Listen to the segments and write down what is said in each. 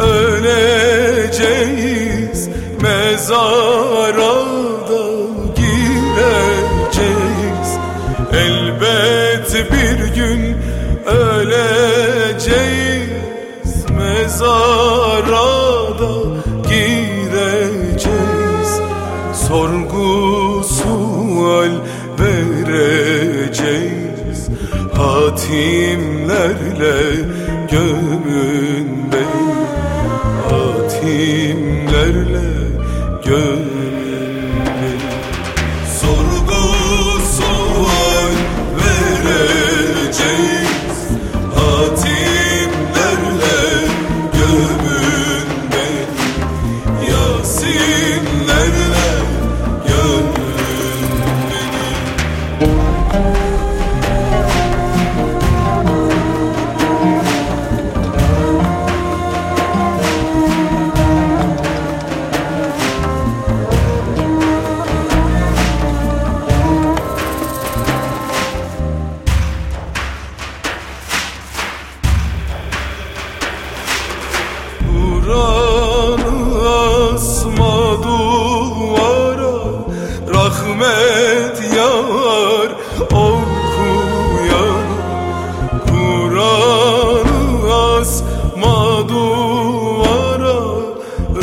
öleceğiz mezara da gireceğiz. Elbet bir gün öleceğiz mezara da gireceğiz. Sorgu sual vereceğiz hatimlerle gömüleceğiz. Hatimlerle gömün Rahmet yar okuyan Kur'an'ı asma duvara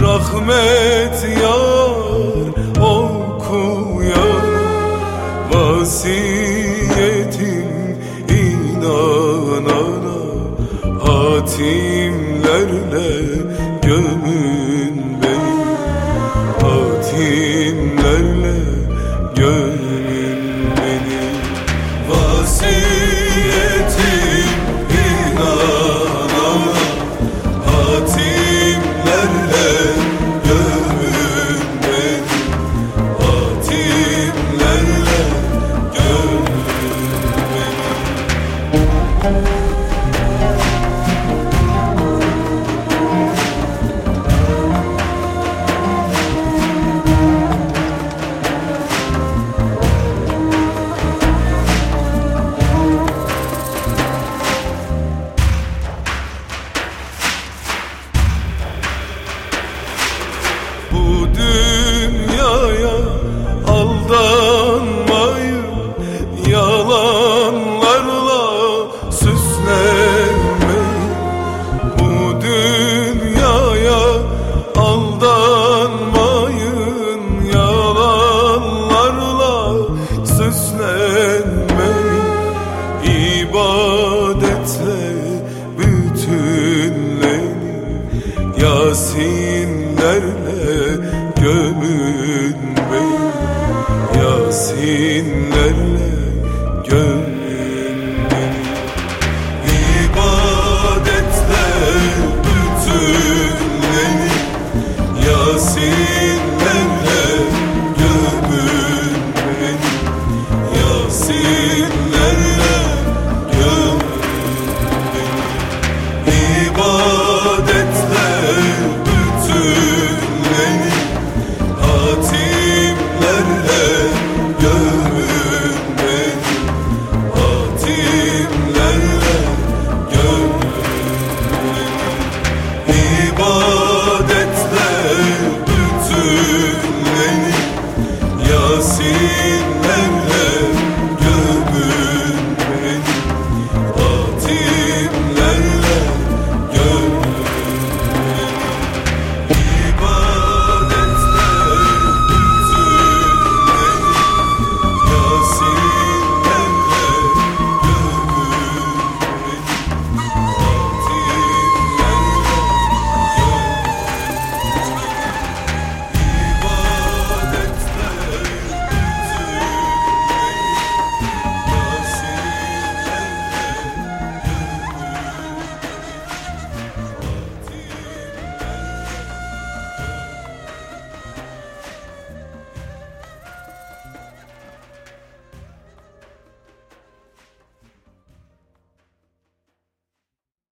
Rahmet yar okuyan Vasiyetin inanana Hatimlerle gömün Yasinlerle